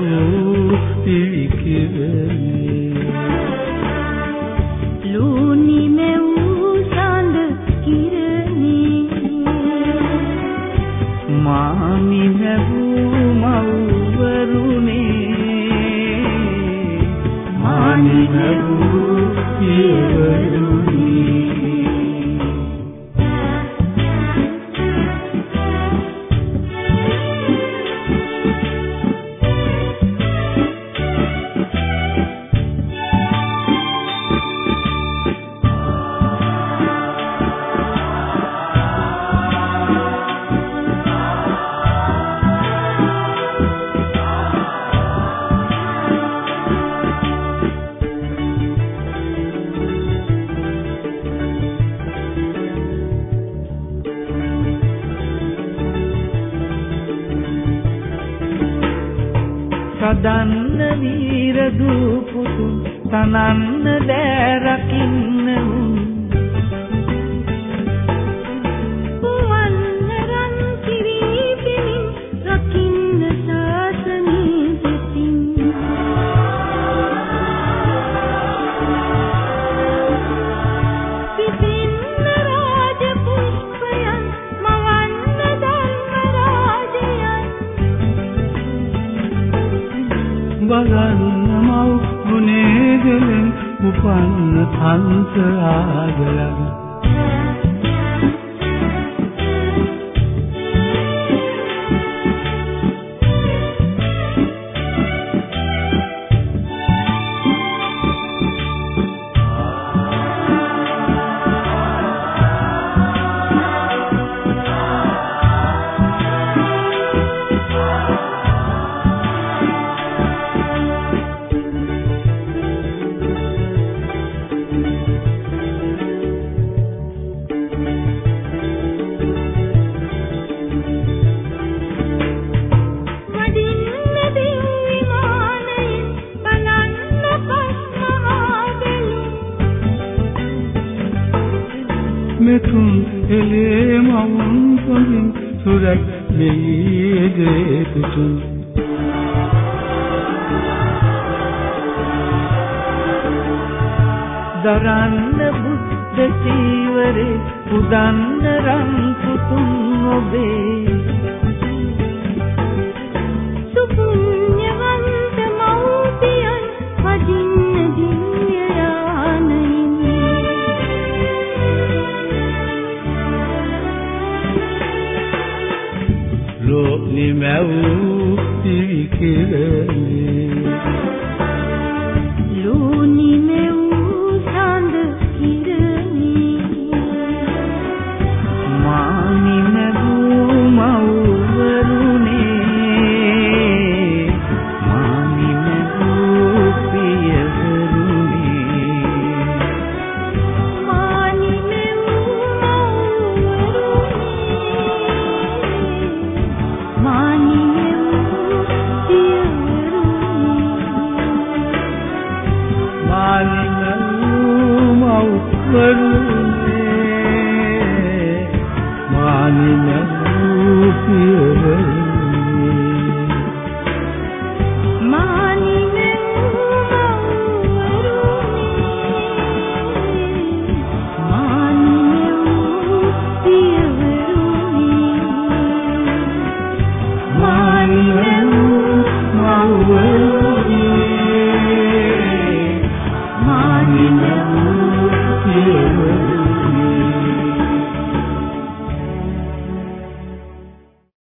ලෝ නිමැවූ පිවිකිරනේ ලූනි මෙවූ සඳ කිරණේ. මානි නැවූ මව්වරුනේ. මානි නැවූ පියවරුනේ. සදන්න වීර දූපුතු තනන්න දෑ රකින්න ගුණේ දෙලෙන් උපන්න හංස ආගලන් මෙතුන් එලේ මවුන් සොඳින් සුරක් මෙයි දේතුතුන් දරන්න බුද්ධ චීවරේ පුදන්න රන් පුතුන් ඔබේ. I'm out of here.